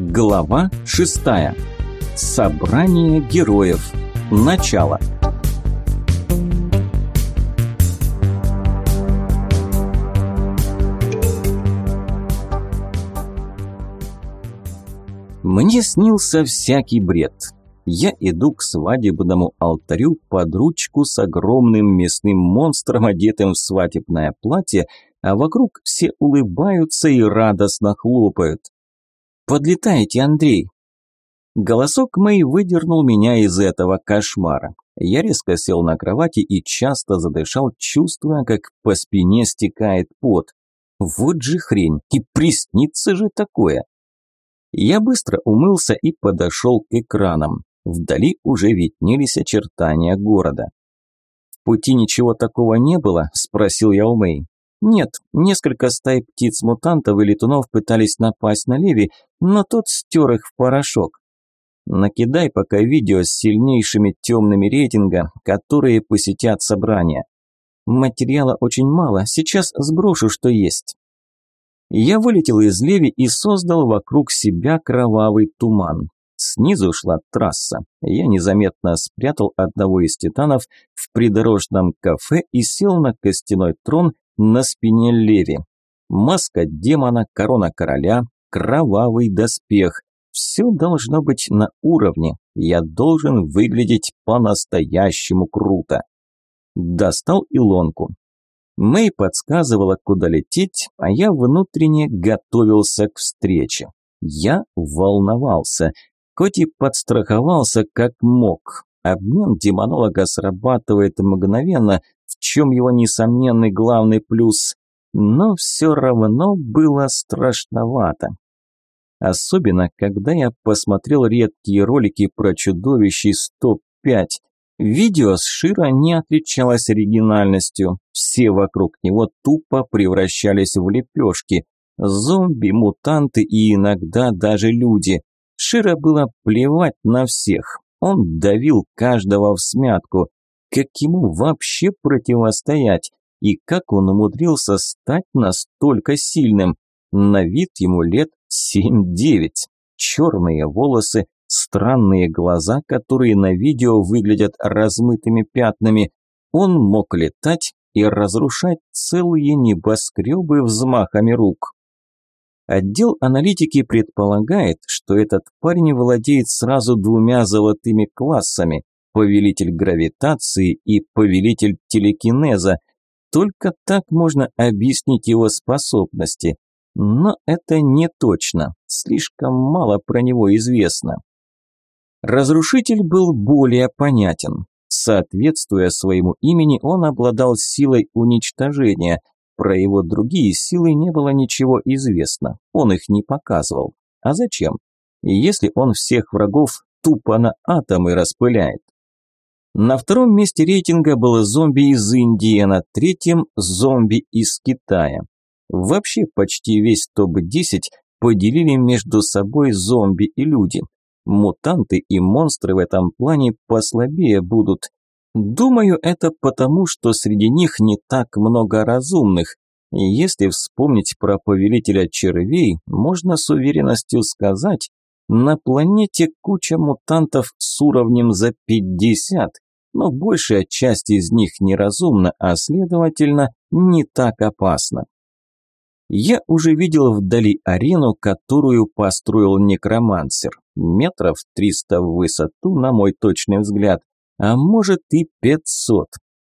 Глава 6. Собрание героев. Начало. Мне снился всякий бред. Я иду к свадебному алтарю под ручку с огромным мясным монстром, одетым в свадебное платье, а вокруг все улыбаются и радостно хлопают. «Подлетайте, Андрей!» Голосок Мэй выдернул меня из этого кошмара. Я резко сел на кровати и часто задышал, чувствуя, как по спине стекает пот. Вот же хрень, и приснится же такое. Я быстро умылся и подошел к экранам. Вдали уже виднелись очертания города. «В пути ничего такого не было?» – спросил я у Мэй. «Нет, несколько стай птиц-мутантов и летунов пытались напасть на Леви, но тот стер их в порошок. Накидай пока видео с сильнейшими темными рейтинга, которые посетят собрание. Материала очень мало, сейчас сброшу, что есть». Я вылетел из Леви и создал вокруг себя кровавый туман. Снизу шла трасса. Я незаметно спрятал одного из титанов в придорожном кафе и сел на костяной трон на спине Леви. Маска демона, корона короля, кровавый доспех. Все должно быть на уровне. Я должен выглядеть по-настоящему круто. Достал илонку. Мэй подсказывала, куда лететь, а я внутренне готовился к встрече. Я волновался – Хоть и подстраховался как мог. Обмен демонолога срабатывает мгновенно, в чем его несомненный главный плюс, но все равно было страшновато. Особенно, когда я посмотрел редкие ролики про чудовищей 105. Видео с Шира не отличалось оригинальностью. Все вокруг него тупо превращались в лепешки. Зомби, мутанты и иногда даже люди. Шира было плевать на всех. Он давил каждого в смятку. Как ему вообще противостоять? И как он умудрился стать настолько сильным? На вид ему лет семь-девять. Черные волосы, странные глаза, которые на видео выглядят размытыми пятнами. Он мог летать и разрушать целые небоскребы взмахами рук. Отдел аналитики предполагает, что этот парень владеет сразу двумя золотыми классами – повелитель гравитации и повелитель телекинеза. Только так можно объяснить его способности. Но это не точно, слишком мало про него известно. Разрушитель был более понятен. Соответствуя своему имени, он обладал силой уничтожения – про его другие силы не было ничего известно, он их не показывал. А зачем? Если он всех врагов тупо на атомы распыляет. На втором месте рейтинга был зомби из Индии, на третьем – зомби из Китая. Вообще почти весь топ-10 поделили между собой зомби и люди. Мутанты и монстры в этом плане послабее будут, Думаю, это потому, что среди них не так много разумных. И если вспомнить про повелителя червей, можно с уверенностью сказать, на планете куча мутантов с уровнем за 50, но большая часть из них неразумна, а следовательно, не так опасна. Я уже видел вдали арену, которую построил некромансер. Метров 300 в высоту, на мой точный взгляд, а может и 500.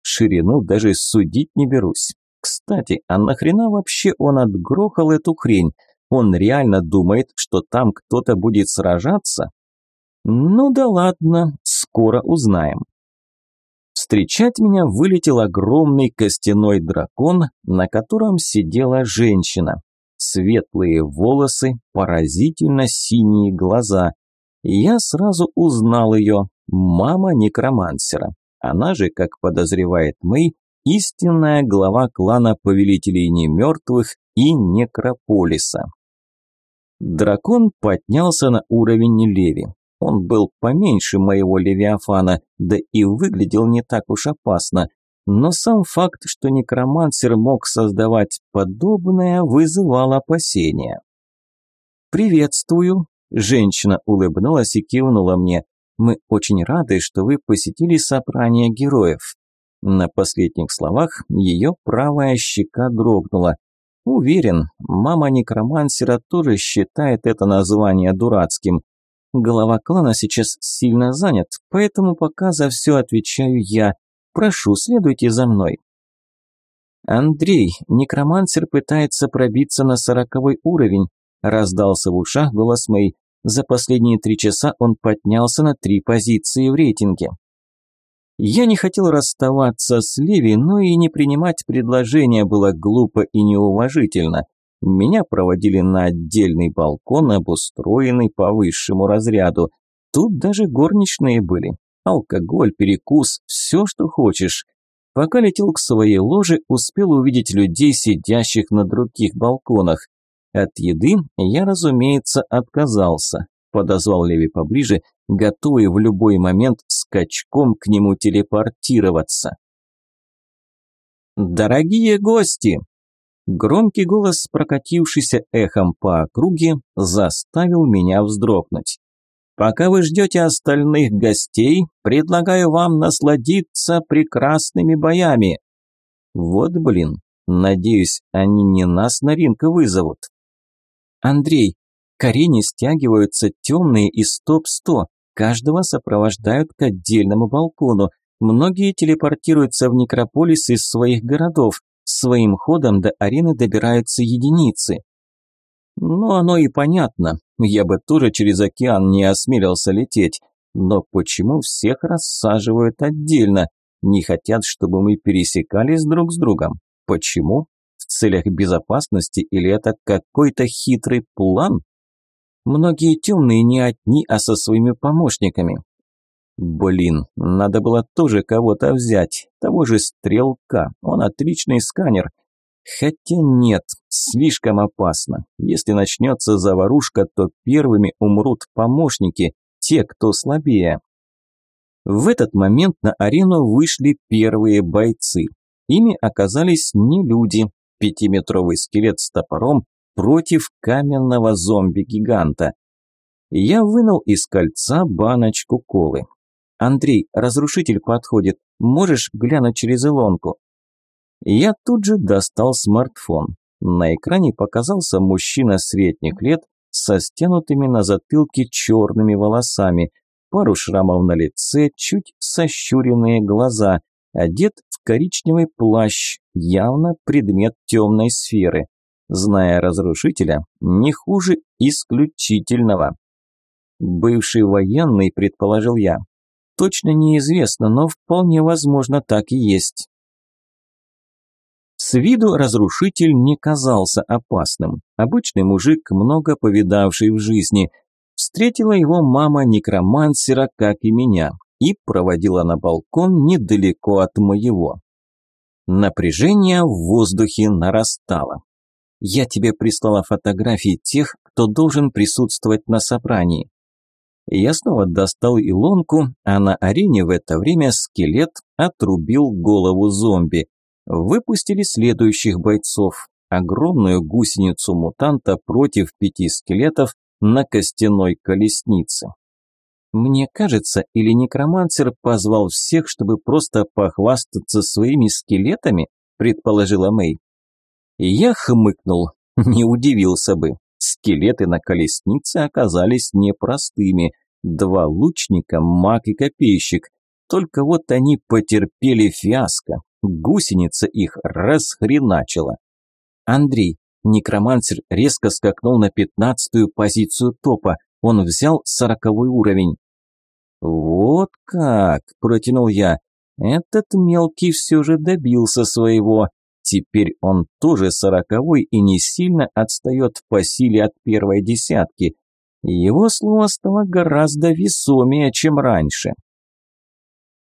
Ширину даже судить не берусь. Кстати, а нахрена вообще он отгрохал эту хрень? Он реально думает, что там кто-то будет сражаться? Ну да ладно, скоро узнаем. Встречать меня вылетел огромный костяной дракон, на котором сидела женщина. Светлые волосы, поразительно синие глаза. Я сразу узнал ее, мама некромансера. Она же, как подозревает Мэй, истинная глава клана повелителей немертвых и некрополиса. Дракон поднялся на уровень Леви. Он был поменьше моего Левиафана, да и выглядел не так уж опасно. Но сам факт, что некромансер мог создавать подобное, вызывал опасения. «Приветствую», Женщина улыбнулась и кивнула мне. «Мы очень рады, что вы посетили собрание героев». На последних словах ее правая щека дрогнула. Уверен, мама некромансера тоже считает это название дурацким. Глава клана сейчас сильно занят, поэтому пока за все отвечаю я. Прошу, следуйте за мной. Андрей, некромансер пытается пробиться на сороковой уровень, раздался в ушах голос Мэй. За последние три часа он поднялся на три позиции в рейтинге. Я не хотел расставаться с Леви, но и не принимать предложение было глупо и неуважительно. Меня проводили на отдельный балкон, обустроенный по высшему разряду. Тут даже горничные были. Алкоголь, перекус, все, что хочешь. Пока летел к своей ложе, успел увидеть людей, сидящих на других балконах. От еды я, разумеется, отказался. Подозвал Леви поближе, готовый в любой момент скачком к нему телепортироваться. «Дорогие гости!» Громкий голос, прокатившийся эхом по округе, заставил меня вздрогнуть. «Пока вы ждете остальных гостей, предлагаю вам насладиться прекрасными боями». Вот блин, надеюсь, они не нас на ринг вызовут. Андрей, к стягиваются темные из топ-100, каждого сопровождают к отдельному балкону. Многие телепортируются в некрополис из своих городов, своим ходом до арены добираются единицы. Ну, оно и понятно, я бы тоже через океан не осмелился лететь. Но почему всех рассаживают отдельно? Не хотят, чтобы мы пересекались друг с другом? Почему? Целях безопасности или это какой-то хитрый план? Многие темные не одни, а со своими помощниками. Блин, надо было тоже кого-то взять, того же стрелка, он отличный сканер. Хотя нет, слишком опасно. Если начнется заварушка, то первыми умрут помощники, те, кто слабее. В этот момент на арену вышли первые бойцы. Ими оказались не люди. Пятиметровый скелет с топором против каменного зомби-гиганта. Я вынул из кольца баночку колы. «Андрей, разрушитель подходит. Можешь глянуть через илонку?» Я тут же достал смартфон. На экране показался мужчина средних лет со стянутыми на затылке черными волосами, пару шрамов на лице, чуть сощуренные глаза, одет коричневый плащ, явно предмет темной сферы зная разрушителя, не хуже исключительного. Бывший военный, предположил я. Точно неизвестно, но вполне возможно так и есть. С виду разрушитель не казался опасным. Обычный мужик, много повидавший в жизни. Встретила его мама некромансера, как и меня, и проводила на балкон недалеко от моего. Напряжение в воздухе нарастало. Я тебе прислала фотографии тех, кто должен присутствовать на собрании. Я снова достал илонку, а на арене в это время скелет отрубил голову зомби. Выпустили следующих бойцов. Огромную гусеницу мутанта против пяти скелетов на костяной колеснице. Мне кажется, или некромансер позвал всех, чтобы просто похвастаться своими скелетами, предположила Мэй. Я хмыкнул, не удивился бы. Скелеты на колеснице оказались непростыми. Два лучника, маг и копейщик. Только вот они потерпели фиаско. Гусеница их расхреначила. Андрей, некромансер резко скакнул на пятнадцатую позицию топа. Он взял сороковой уровень. «Вот как!» – протянул я. «Этот мелкий все же добился своего. Теперь он тоже сороковой и не сильно отстает по силе от первой десятки. Его слово стало гораздо весомее, чем раньше.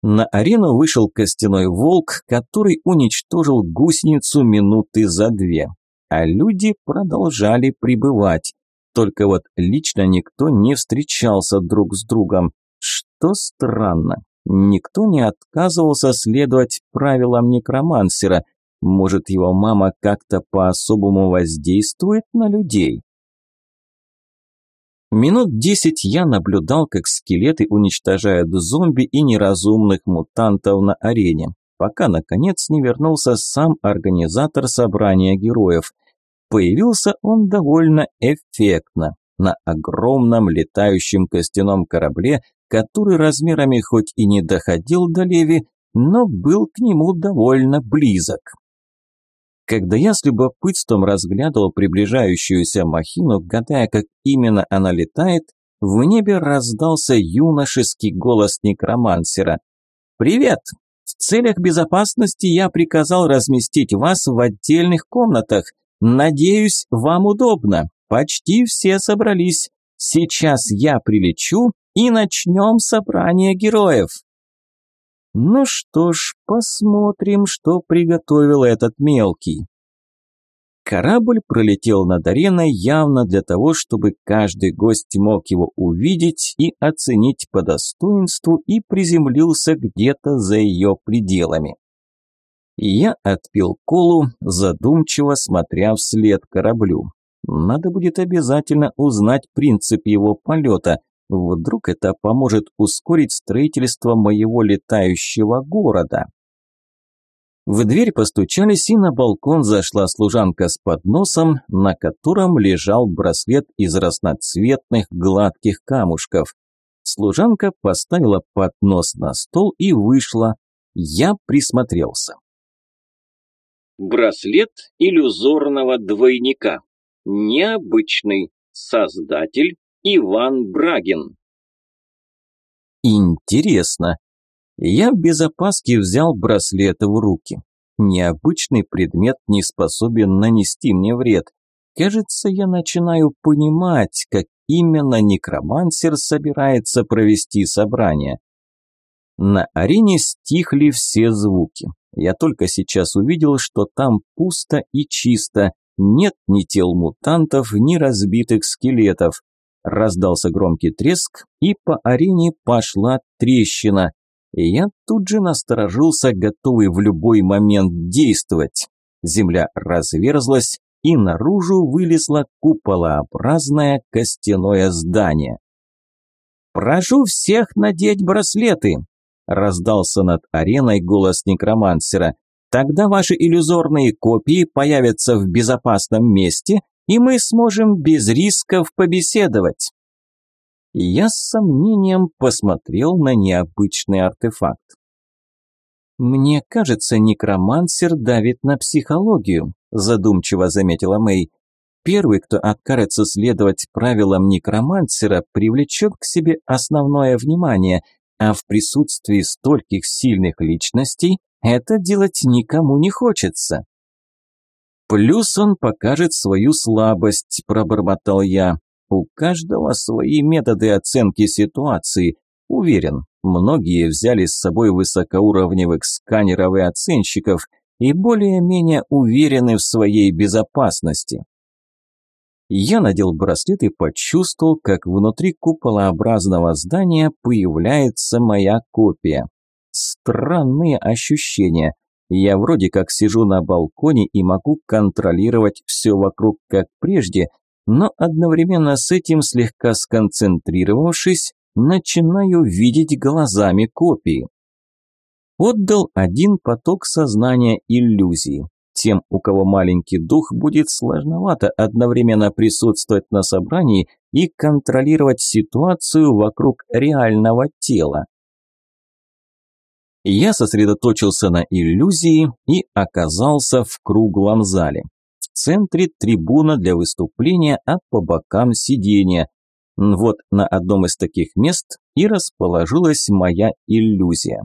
На арену вышел костяной волк, который уничтожил гусеницу минуты за две. А люди продолжали прибывать. Только вот лично никто не встречался друг с другом, что странно. Никто не отказывался следовать правилам некромансера – может, его мама как-то по-особому воздействует на людей? Минут десять я наблюдал, как скелеты уничтожают зомби и неразумных мутантов на арене, пока, наконец, не вернулся сам организатор собрания героев. Появился он довольно эффектно, на огромном летающем костяном корабле, который размерами хоть и не доходил до Леви, но был к нему довольно близок. Когда я с любопытством разглядывал приближающуюся махину, гадая, как именно она летает, в небе раздался юношеский голос некромансера. «Привет! В целях безопасности я приказал разместить вас в отдельных комнатах. Надеюсь, вам удобно. Почти все собрались. Сейчас я прилечу и начнем собрание героев». Ну что ж, посмотрим, что приготовил этот мелкий. Корабль пролетел над ареной явно для того, чтобы каждый гость мог его увидеть и оценить по достоинству и приземлился где-то за ее пределами. Я отпил колу, задумчиво смотря вслед кораблю. Надо будет обязательно узнать принцип его полета – Вдруг это поможет ускорить строительство моего летающего города. В дверь постучались, и на балкон зашла служанка с подносом, на котором лежал браслет из разноцветных гладких камушков. Служанка поставила поднос на стол и вышла. Я присмотрелся. Браслет иллюзорного двойника. Необычный. Создатель Иван Брагин. Интересно. Я без опаски взял браслет в руки. Необычный предмет не способен нанести мне вред. Кажется, я начинаю понимать, как именно некромансер собирается провести собрание. На арене стихли все звуки. Я только сейчас увидел, что там пусто и чисто, нет ни тел мутантов, ни разбитых скелетов. Раздался громкий треск, и по арене пошла трещина. И я тут же насторожился, готовый в любой момент действовать. Земля разверзлась, и наружу вылезло куполообразное костяное здание. «Прошу всех надеть браслеты!» – раздался над ареной голос некромансера. «Тогда ваши иллюзорные копии появятся в безопасном месте и мы сможем без рисков побеседовать. Я с сомнением посмотрел на необычный артефакт. «Мне кажется, некромансер давит на психологию», задумчиво заметила Мэй. «Первый, кто откажется следовать правилам некромансера, привлечет к себе основное внимание, а в присутствии стольких сильных личностей это делать никому не хочется». Плюс он покажет свою слабость, пробормотал я. У каждого свои методы оценки ситуации. Уверен, многие взяли с собой высокоуровневых сканеров и оценщиков и более-менее уверены в своей безопасности. Я надел браслет и почувствовал, как внутри куполообразного здания появляется моя копия. Странные ощущения. Я вроде как сижу на балконе и могу контролировать все вокруг как прежде, но одновременно с этим, слегка сконцентрировавшись, начинаю видеть глазами копии. Отдал один поток сознания иллюзии. Тем, у кого маленький дух, будет сложновато одновременно присутствовать на собрании и контролировать ситуацию вокруг реального тела. Я сосредоточился на иллюзии и оказался в круглом зале. В центре трибуна для выступления, а по бокам сиденья. Вот на одном из таких мест и расположилась моя иллюзия.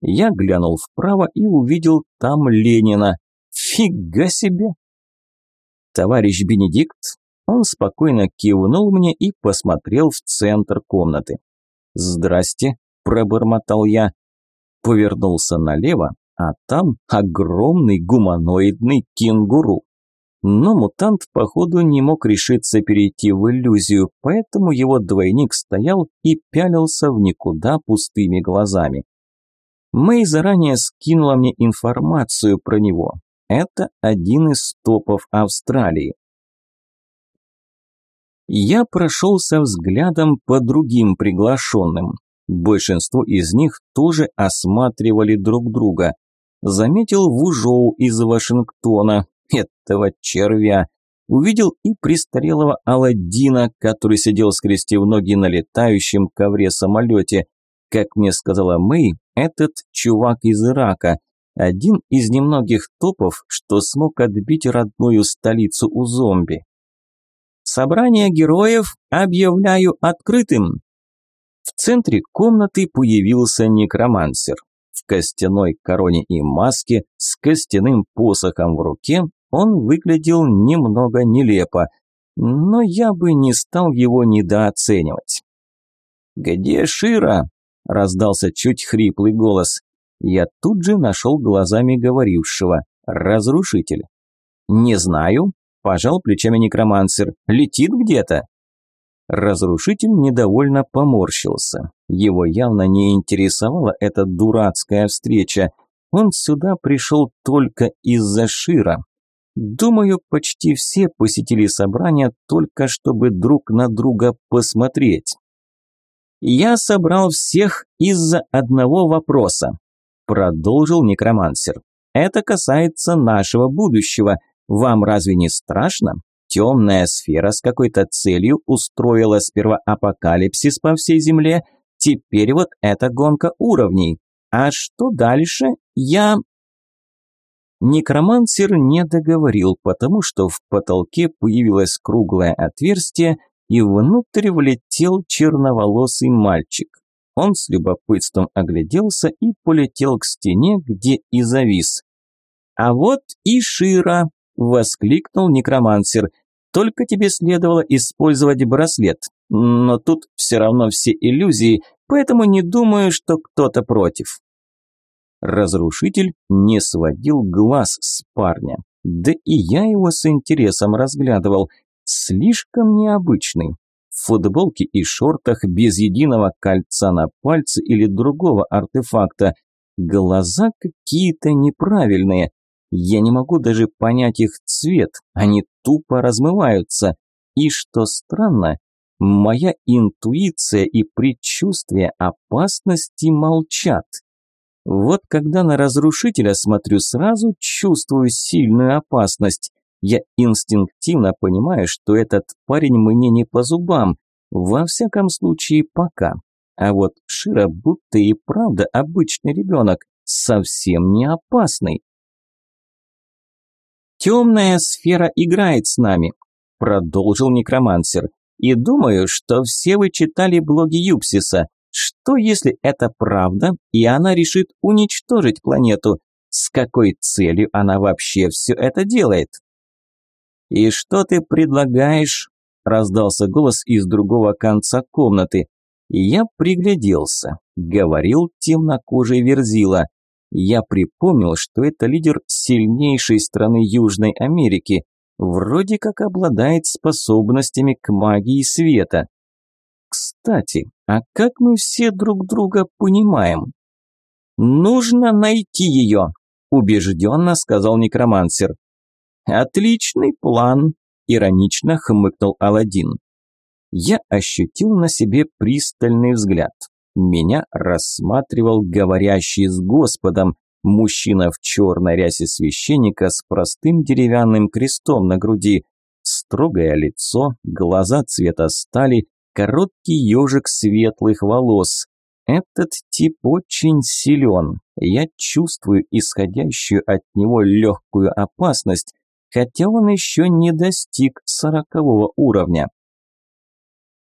Я глянул вправо и увидел там Ленина. Фига себе! Товарищ Бенедикт, он спокойно кивнул мне и посмотрел в центр комнаты. «Здрасте», – пробормотал я повернулся налево, а там огромный гуманоидный кенгуру. Но мутант, походу, не мог решиться перейти в иллюзию, поэтому его двойник стоял и пялился в никуда пустыми глазами. Мэй заранее скинула мне информацию про него. Это один из топов Австралии. Я прошелся взглядом по другим приглашенным. Большинство из них тоже осматривали друг друга. Заметил Вужоу из Вашингтона, этого червя. Увидел и престарелого Аладдина, который сидел скрестив ноги на летающем ковре-самолете. Как мне сказала Мэй, этот чувак из Ирака, один из немногих топов, что смог отбить родную столицу у зомби. Собрание героев объявляю открытым. В центре комнаты появился некромансер. В костяной короне и маске, с костяным посохом в руке, он выглядел немного нелепо, но я бы не стал его недооценивать. «Где Шира?» – раздался чуть хриплый голос. Я тут же нашел глазами говорившего. «Разрушитель». «Не знаю», – пожал плечами некромансер. «Летит где-то». Разрушитель недовольно поморщился. Его явно не интересовала эта дурацкая встреча. Он сюда пришел только из-за Шира. Думаю, почти все посетили собрание только чтобы друг на друга посмотреть. «Я собрал всех из-за одного вопроса», – продолжил некромансер. «Это касается нашего будущего. Вам разве не страшно? Темная сфера с какой-то целью устроила сперва апокалипсис по всей Земле, теперь вот эта гонка уровней. А что дальше, я Некромансер не договорил, потому что в потолке появилось круглое отверстие, и внутрь влетел черноволосый мальчик. Он с любопытством огляделся и полетел к стене, где и завис. «А вот и Шира!» – воскликнул некромансер. «Только тебе следовало использовать браслет, но тут все равно все иллюзии, поэтому не думаю, что кто-то против». Разрушитель не сводил глаз с парня. Да и я его с интересом разглядывал. Слишком необычный. В футболке и шортах без единого кольца на пальце или другого артефакта. Глаза какие-то неправильные. Я не могу даже понять их цвет. Они тупо размываются. И что странно, моя интуиция и предчувствие опасности молчат. Вот когда на разрушителя смотрю, сразу чувствую сильную опасность. Я инстинктивно понимаю, что этот парень мне не по зубам, во всяком случае пока. А вот Шира будто и правда обычный ребенок, совсем не опасный. «Темная сфера играет с нами», – продолжил некромансер. «И думаю, что все вы читали блоги Юпсиса. Что если это правда, и она решит уничтожить планету? С какой целью она вообще все это делает? «И что ты предлагаешь?» – раздался голос из другого конца комнаты. Я пригляделся. Говорил темнокожий Верзила. Я припомнил, что это лидер сильнейшей страны Южной Америки. Вроде как обладает способностями к магии света. Кстати, а как мы все друг друга понимаем? Нужно найти ее, убежденно сказал некромансер. Отличный план, иронично хмыкнул Аладдин. Я ощутил на себе пристальный взгляд. Меня рассматривал говорящий с Господом, мужчина в черной рясе священника с простым деревянным крестом на груди, строгое лицо, глаза цвета стали, короткий ежик светлых волос. Этот тип очень силен. Я чувствую исходящую от него легкую опасность, хотя он еще не достиг сорокового уровня.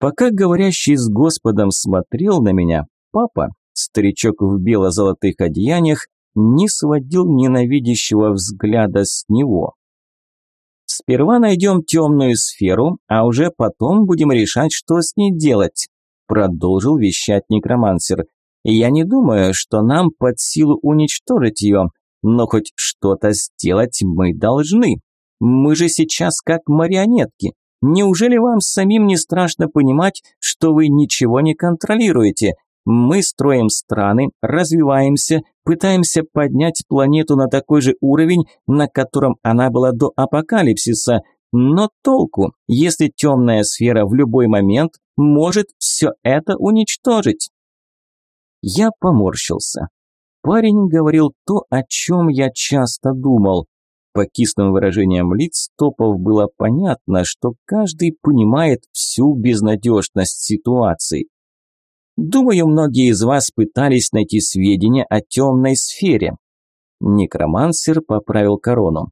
Пока говорящий с Господом смотрел на меня, папа, старичок в бело-золотых одеяниях, не сводил ненавидящего взгляда с него. Сперва найдем темную сферу, а уже потом будем решать, что с ней делать», – продолжил вещать некромансер. «Я не думаю, что нам под силу уничтожить ее, но хоть что-то сделать мы должны. Мы же сейчас как марионетки. Неужели вам самим не страшно понимать, что вы ничего не контролируете? Мы строим страны, развиваемся, пытаемся поднять планету на такой же уровень, на котором она была до апокалипсиса. Но толку, если темная сфера в любой момент может все это уничтожить? Я поморщился. Парень говорил то, о чем я часто думал. По кислым выражениям лиц топов было понятно, что каждый понимает всю безнадежность ситуации. Думаю, многие из вас пытались найти сведения о темной сфере. Некромансер поправил корону.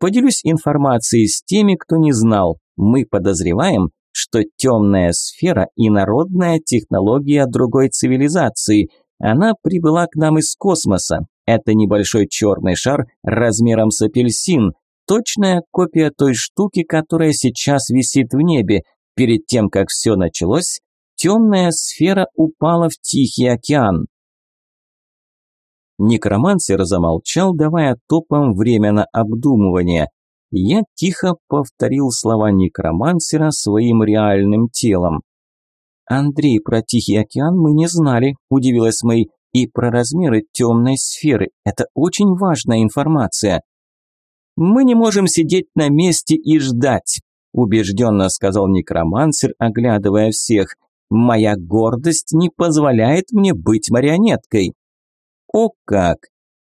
Поделюсь информацией с теми, кто не знал. Мы подозреваем, что темная сфера – инородная технология другой цивилизации. Она прибыла к нам из космоса. Это небольшой черный шар размером с апельсин, точная копия той штуки, которая сейчас висит в небе. Перед тем, как все началось, темная сфера упала в Тихий океан. Некромансер замолчал, давая топам время на обдумывание. Я тихо повторил слова некромансера своим реальным телом. «Андрей, про Тихий океан мы не знали», – удивилась Мэй, – «и про размеры темной сферы. Это очень важная информация». «Мы не можем сидеть на месте и ждать», – убежденно сказал некромансер, оглядывая всех. «Моя гордость не позволяет мне быть марионеткой». О как!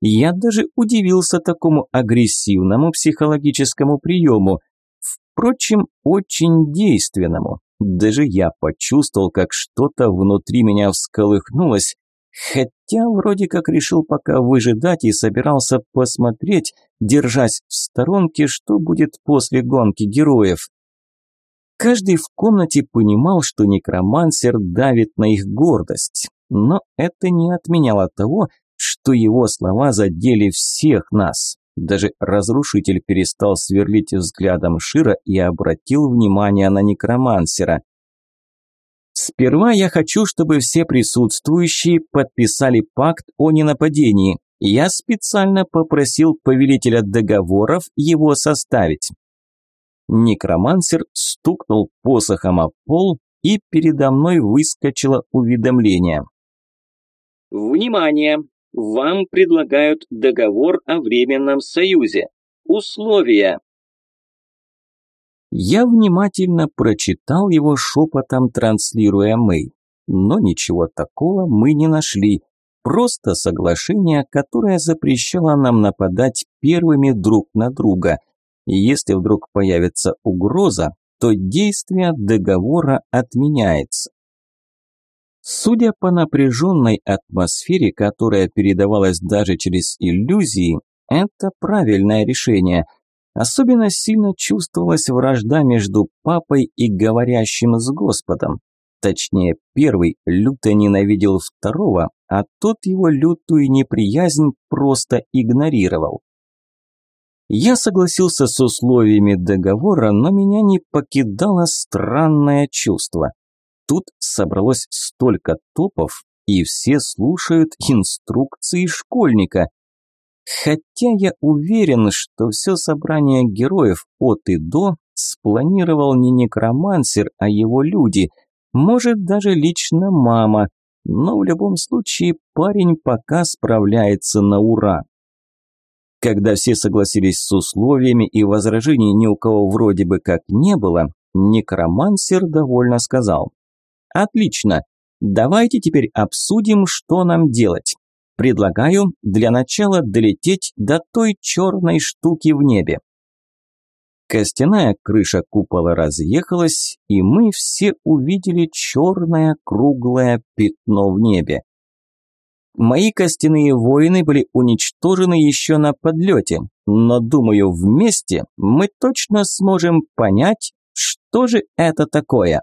Я даже удивился такому агрессивному психологическому приему. Впрочем, очень действенному. Даже я почувствовал, как что-то внутри меня всколыхнулось, хотя вроде как решил пока выжидать и собирался посмотреть, держась в сторонке, что будет после гонки героев. Каждый в комнате понимал, что некромансер давит на их гордость, но это не отменяло того, что его слова задели всех нас. Даже разрушитель перестал сверлить взглядом Шира и обратил внимание на некромансера. «Сперва я хочу, чтобы все присутствующие подписали пакт о ненападении. Я специально попросил повелителя договоров его составить». Некромансер стукнул посохом о пол, и передо мной выскочило уведомление. «Внимание! Вам предлагают договор о временном союзе. Условия. Я внимательно прочитал его шепотом, транслируя Мэй. Но ничего такого мы не нашли. Просто соглашение, которое запрещало нам нападать первыми друг на друга. И если вдруг появится угроза, то действие договора отменяется. Судя по напряженной атмосфере, которая передавалась даже через иллюзии, это правильное решение. Особенно сильно чувствовалась вражда между папой и говорящим с Господом. Точнее, первый люто ненавидел второго, а тот его лютую неприязнь просто игнорировал. Я согласился с условиями договора, но меня не покидало странное чувство. Тут собралось столько топов, и все слушают инструкции школьника. Хотя я уверен, что все собрание героев от и до спланировал не некромансер, а его люди, может даже лично мама, но в любом случае парень пока справляется на ура. Когда все согласились с условиями и возражений ни у кого вроде бы как не было, некромансер довольно сказал. Отлично. Давайте теперь обсудим, что нам делать. Предлагаю для начала долететь до той черной штуки в небе. Костяная крыша купола разъехалась, и мы все увидели черное круглое пятно в небе. Мои костяные воины были уничтожены еще на подлете, но, думаю, вместе мы точно сможем понять, что же это такое.